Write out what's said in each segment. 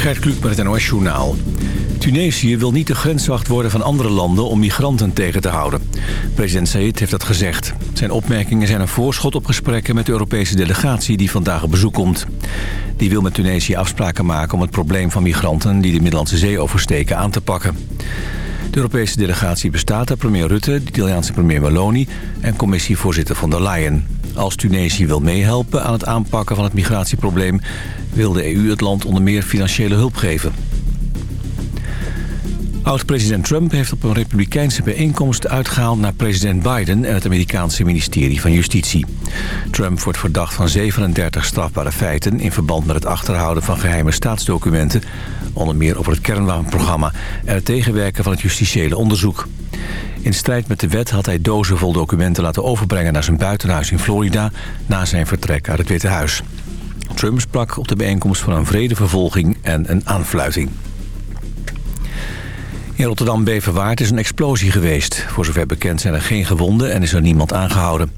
Gert Kluk met het NOS Journaal. Tunesië wil niet de grenswacht worden van andere landen om migranten tegen te houden. President Said heeft dat gezegd. Zijn opmerkingen zijn een voorschot op gesprekken met de Europese delegatie die vandaag op bezoek komt. Die wil met Tunesië afspraken maken om het probleem van migranten die de Middellandse Zee oversteken aan te pakken. De Europese delegatie bestaat uit premier Rutte, de Italiaanse premier Meloni en commissievoorzitter von der Leyen. Als Tunesië wil meehelpen aan het aanpakken van het migratieprobleem... wil de EU het land onder meer financiële hulp geven. Oud-president Trump heeft op een republikeinse bijeenkomst uitgehaald naar president Biden en het Amerikaanse ministerie van Justitie. Trump wordt verdacht van 37 strafbare feiten in verband met het achterhouden van geheime staatsdocumenten, onder meer over het kernwapenprogramma en het tegenwerken van het justitiële onderzoek. In strijd met de wet had hij dozen vol documenten laten overbrengen naar zijn buitenhuis in Florida na zijn vertrek uit het Witte Huis. Trump sprak op de bijeenkomst van een vredevervolging en een aanfluiting. In Rotterdam-Beverwaard is een explosie geweest. Voor zover bekend zijn er geen gewonden en is er niemand aangehouden.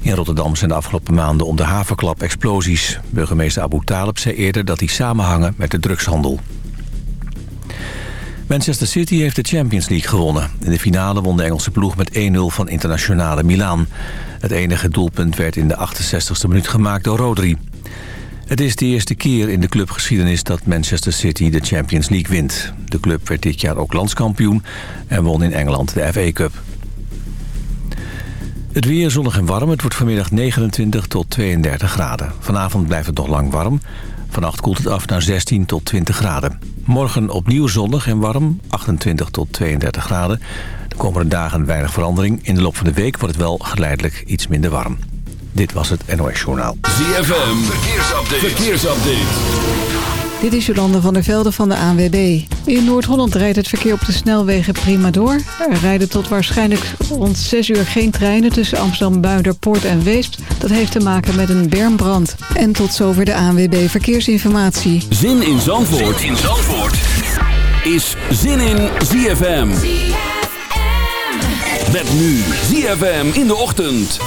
In Rotterdam zijn de afgelopen maanden om de havenklap explosies. Burgemeester Abu Talib zei eerder dat die samenhangen met de drugshandel. Manchester City heeft de Champions League gewonnen. In de finale won de Engelse ploeg met 1-0 van internationale Milaan. Het enige doelpunt werd in de 68e minuut gemaakt door Rodri. Het is de eerste keer in de clubgeschiedenis dat Manchester City de Champions League wint. De club werd dit jaar ook landskampioen en won in Engeland de FA Cup. Het weer zonnig en warm. Het wordt vanmiddag 29 tot 32 graden. Vanavond blijft het nog lang warm. Vannacht koelt het af naar 16 tot 20 graden. Morgen opnieuw zonnig en warm, 28 tot 32 graden. De komende dagen weinig verandering. In de loop van de week wordt het wel geleidelijk iets minder warm. Dit was het NOS Journaal. ZFM, verkeersupdate. verkeersupdate. Dit is Jolande van der Velde van de ANWB. In Noord-Holland rijdt het verkeer op de snelwegen prima door. Er rijden tot waarschijnlijk rond 6 uur geen treinen tussen Amsterdam, Buiderpoort en Weesp. Dat heeft te maken met een bermbrand. En tot zover de ANWB Verkeersinformatie. Zin in Zandvoort, zin in Zandvoort. is Zin in ZFM. ZFM. Met nu ZFM in de ochtend.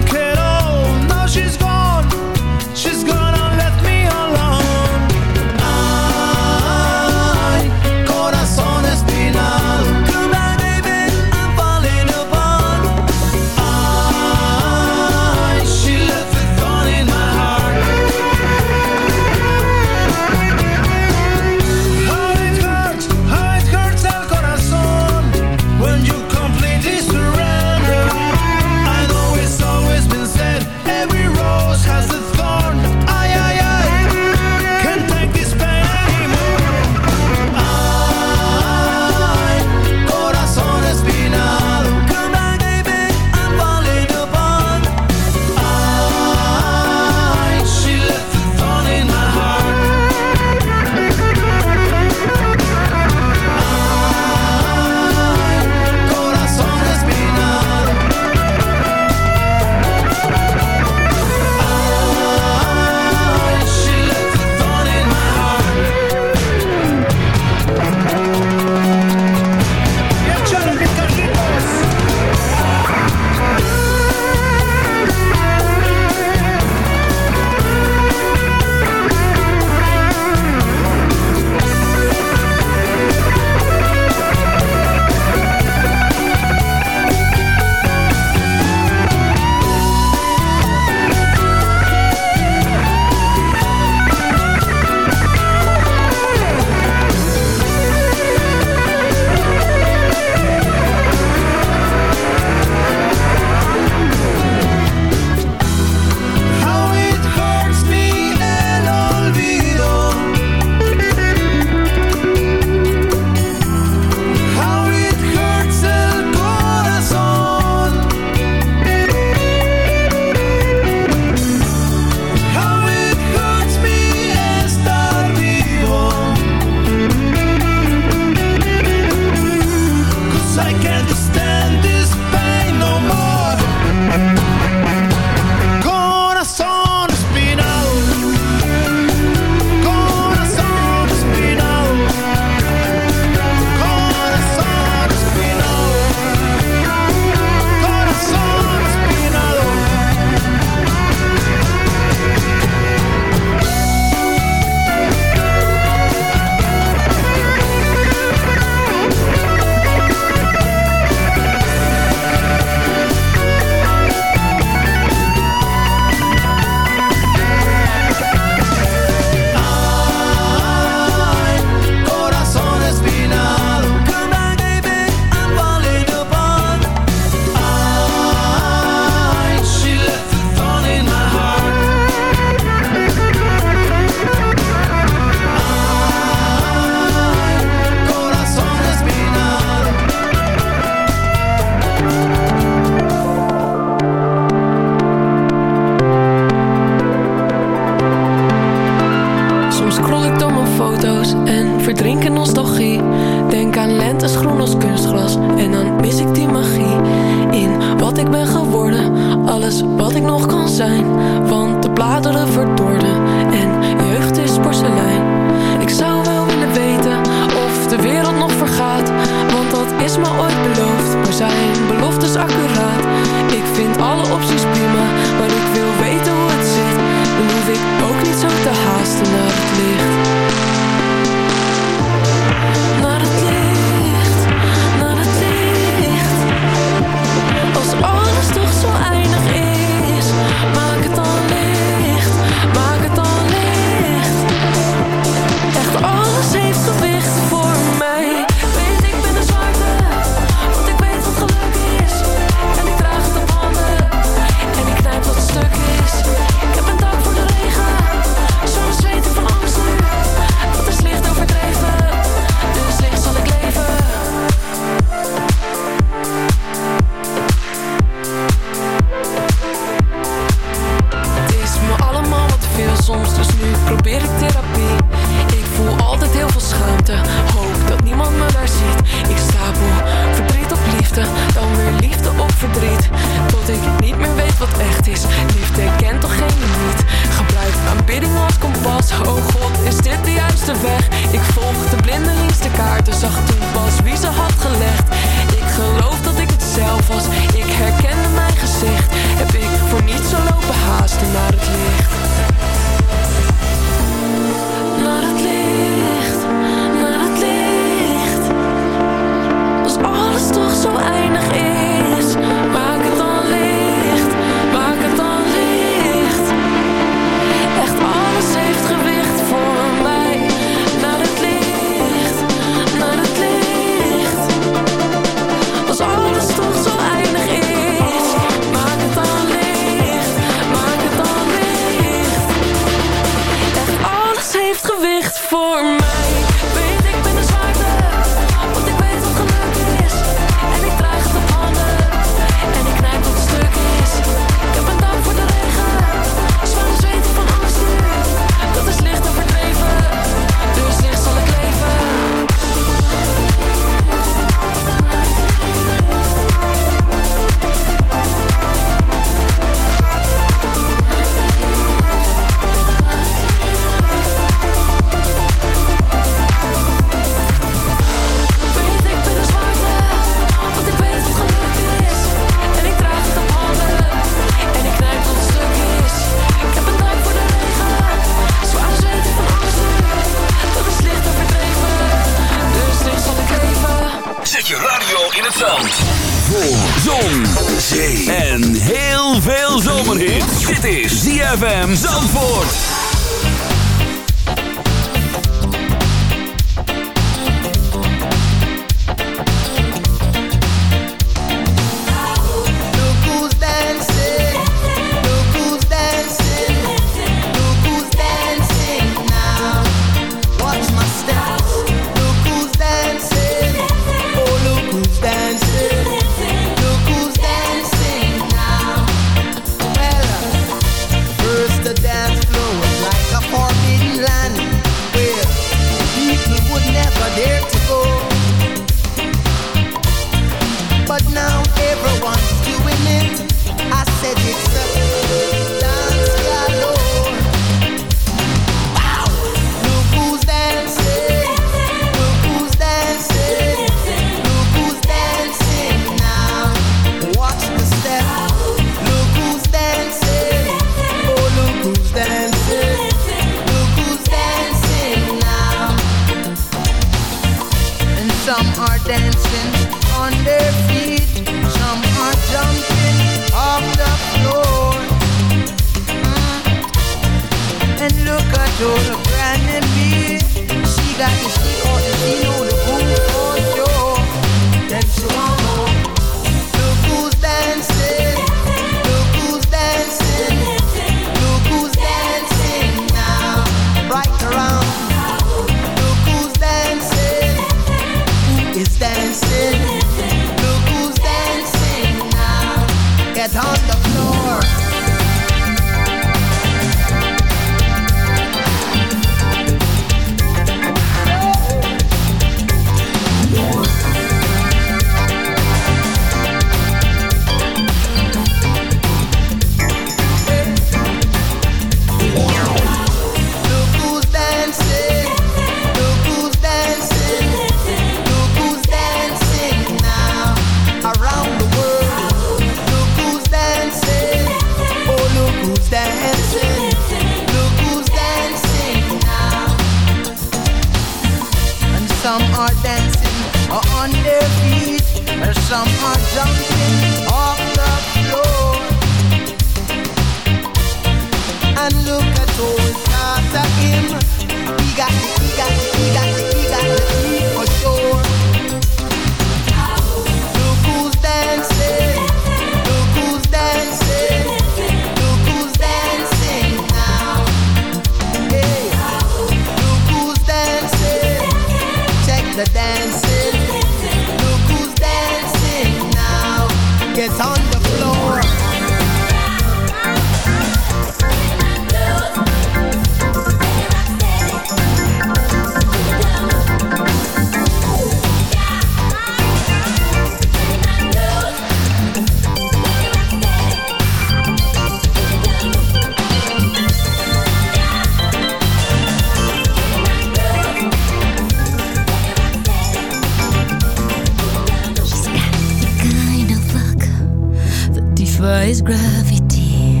defies gravity.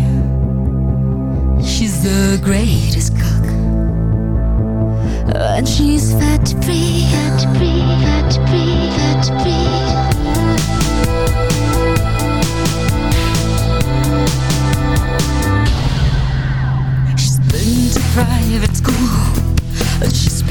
She's the greatest cook, and she's fat free, fat free, fat free, fat free. She's been to private school, and she speaks.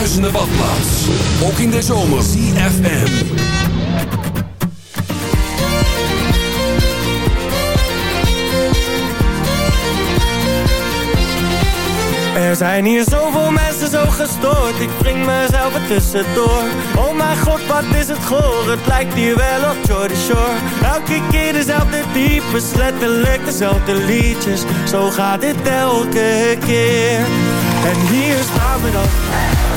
Bruisende badplaats. Ook in de zomer. CFM. Er zijn hier zoveel mensen zo gestoord. Ik bring mezelf er tussendoor. Oh mijn god, wat is het goor? Het lijkt hier wel op Jordy Shore. Elke keer dezelfde types Letterlijk dezelfde liedjes. Zo gaat dit elke keer. En hier staan we dan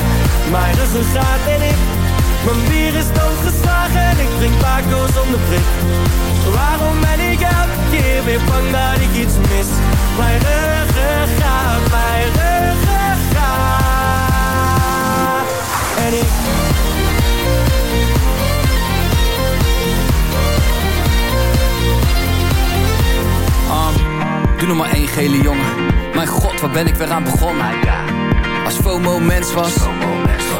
Mijn ruggengraat en ik Mijn bier is doodgeslagen En ik drink Paco zonder prik Waarom ben ik elke keer weer bang dat ik iets mis Mijn ruggengraat, mijn ruggengraat En ik Um, doe nog maar één gele jongen. Mijn god, waar ben ik weer aan begonnen? Als FOMO mens was.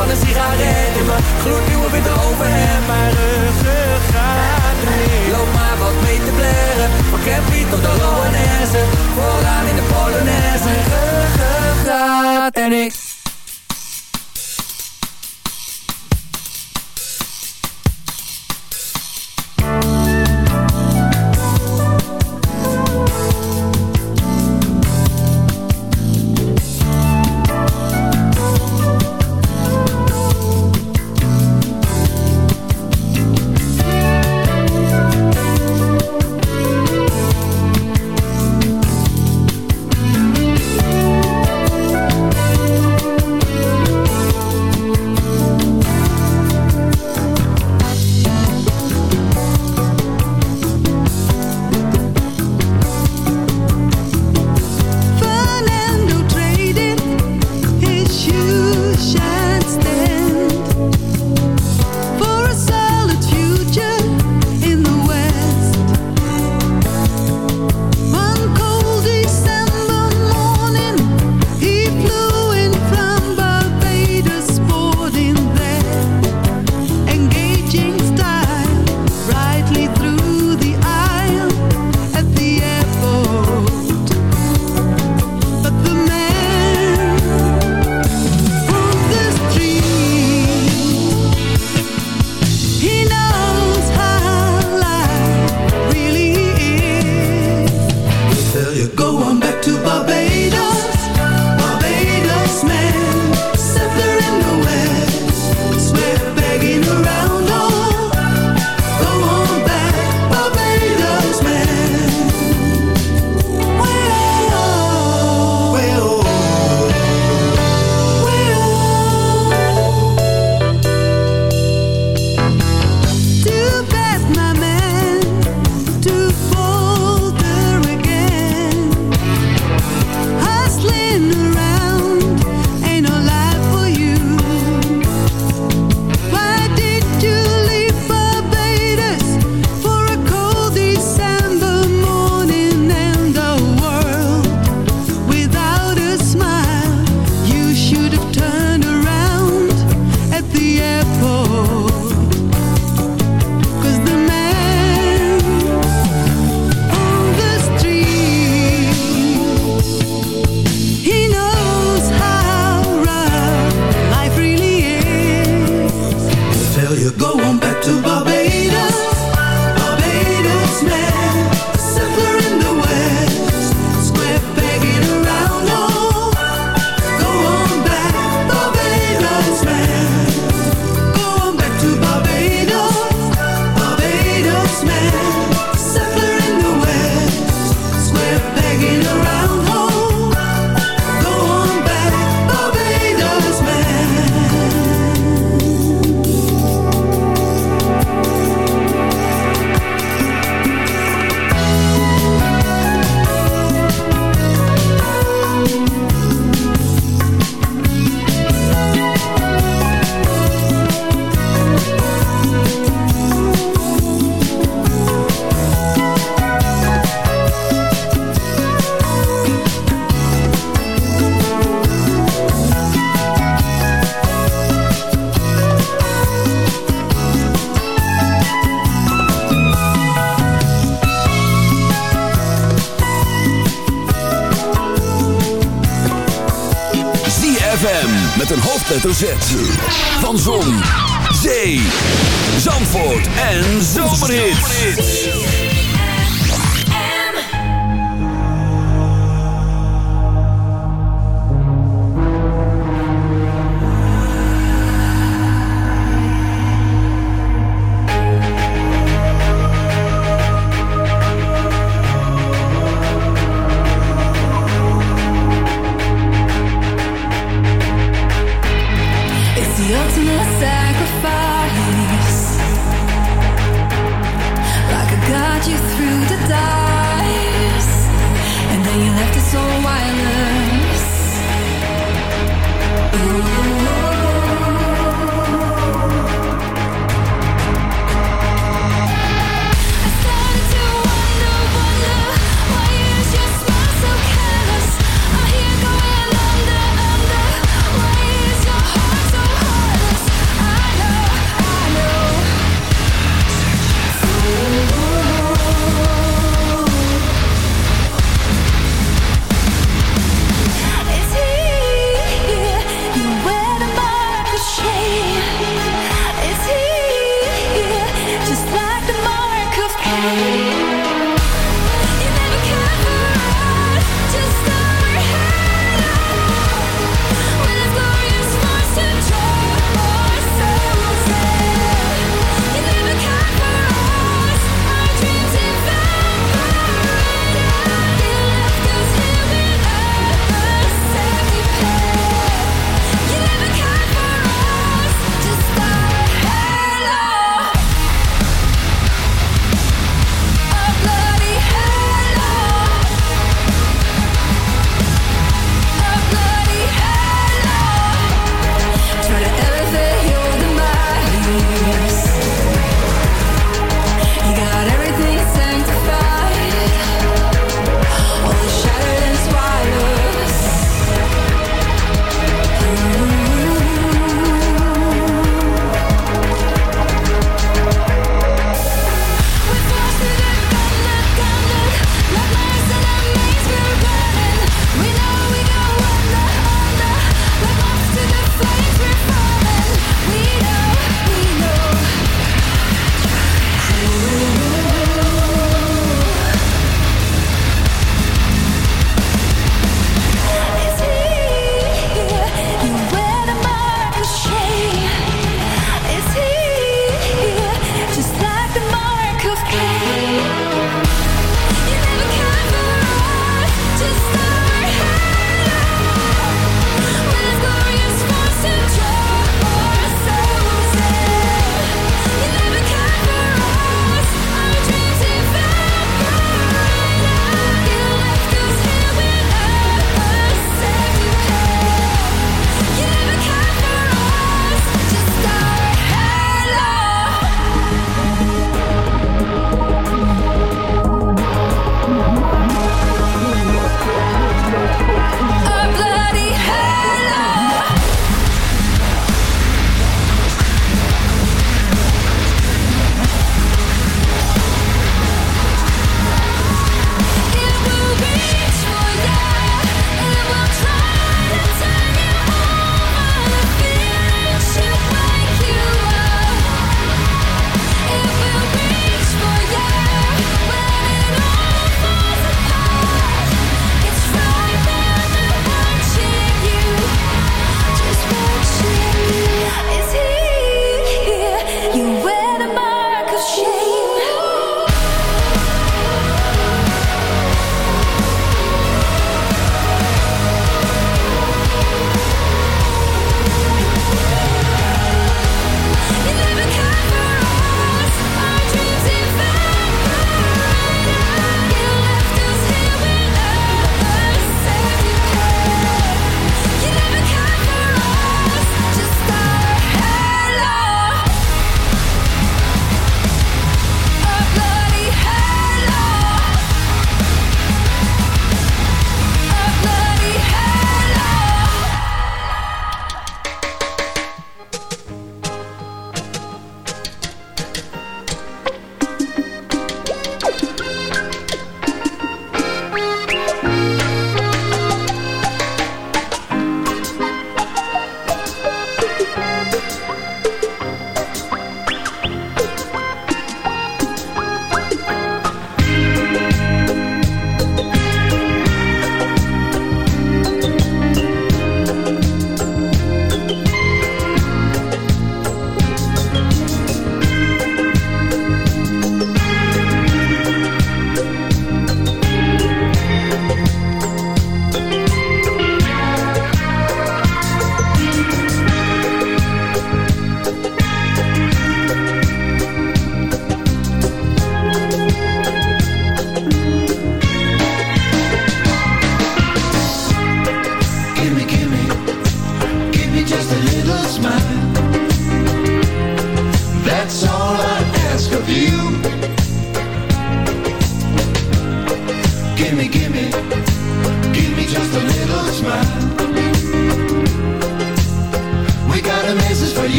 Van een sigaret in mijn gloednieuwe witte overhemd. Mijn ruggengraat remix. Loop maar wat mee te blaren. Van Campy tot de Loanesse. Vooraan in de Polonaise. Ruggengraat en ik.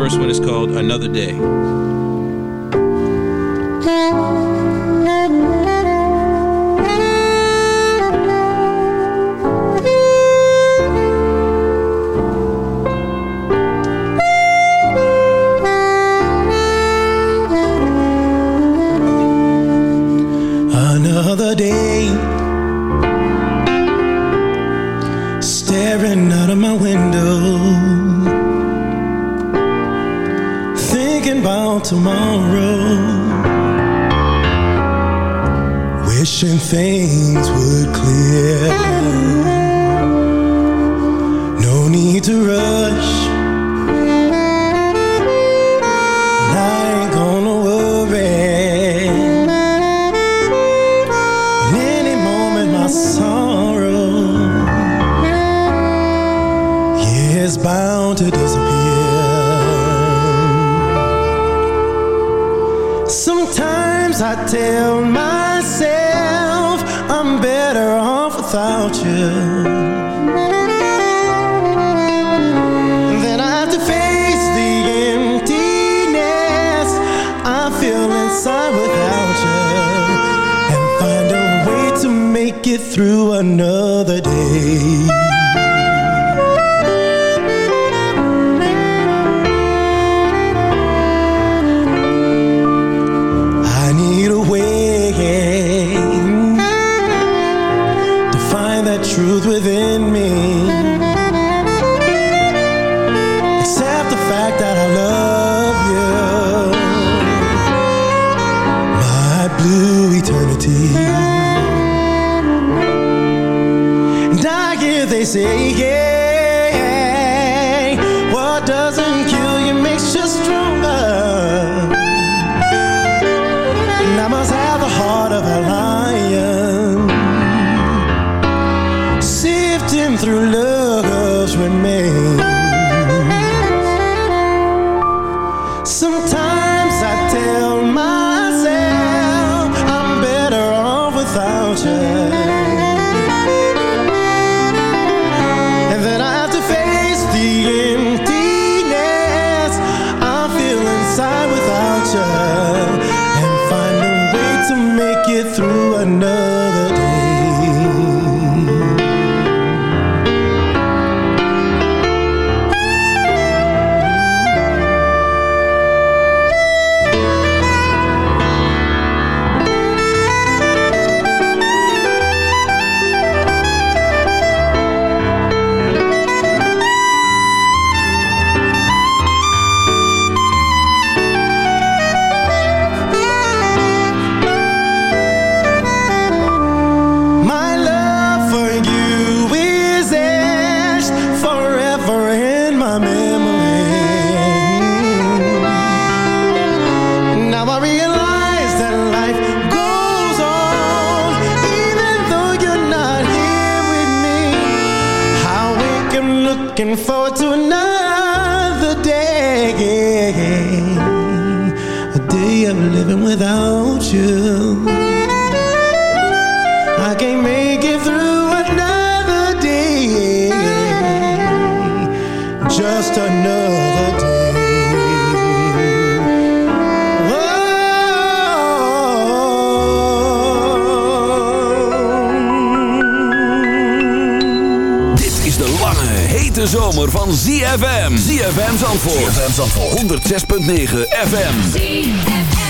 First one is called Another Day. say yeah can't make it through another day Just another day De lange, hete zomer van ZFM. ZFM Zandvoort. ZFM Zandvoort. 106.9 FM.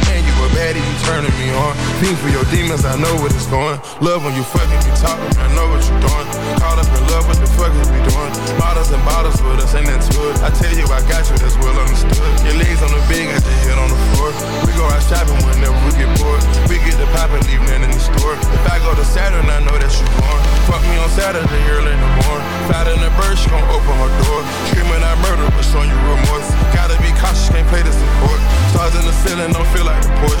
Baddie, you turning me on. Fiend for your demons, I know what it's going. Love when you fucking me talking, I know what you're doing. Caught up in love, what the fuck is we doing? Bottles and bottles with us, ain't that it. I tell you, I got you, that's well understood. Your legs on the bed, got your head on the floor. We go out shopping whenever we get bored. We get the pop and leave nothing in the store. If I go to Saturn, I know that you born. Fuck me on Saturday early in the morning. Fat in the bird, she gon' open her door. Screaming I murder, but showing you remorse. Gotta be cautious, can't play this court. Stars in the ceiling, don't feel like a Porsche.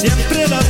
Siempre el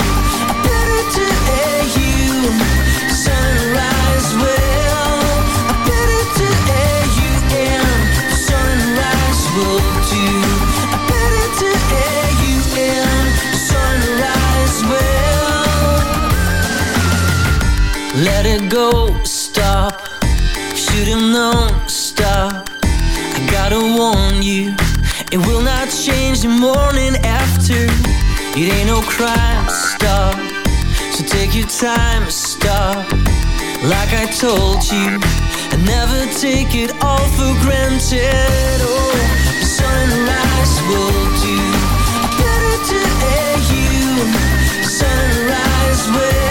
is your morning after. It ain't no crime stop. So take your time stop. Like I told you, I never take it all for granted. Oh, the sunrise will do better to air you. Sunrise will.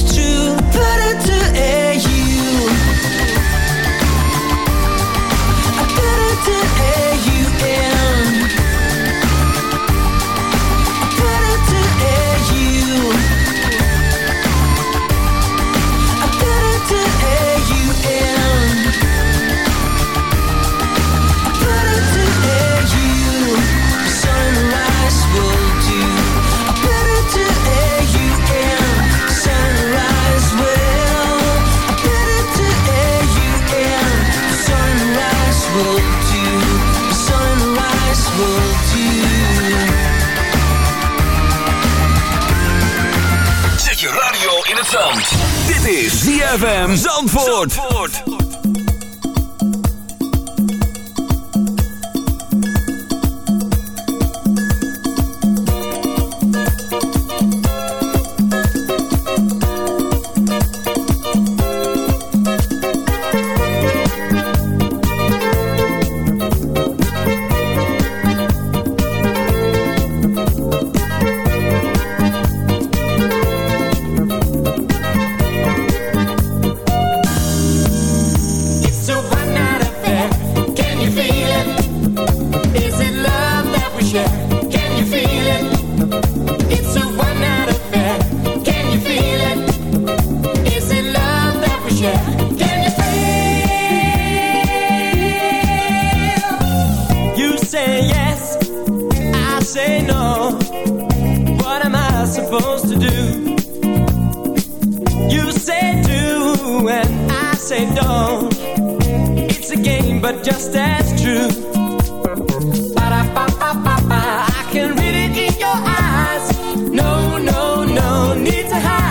need to hide.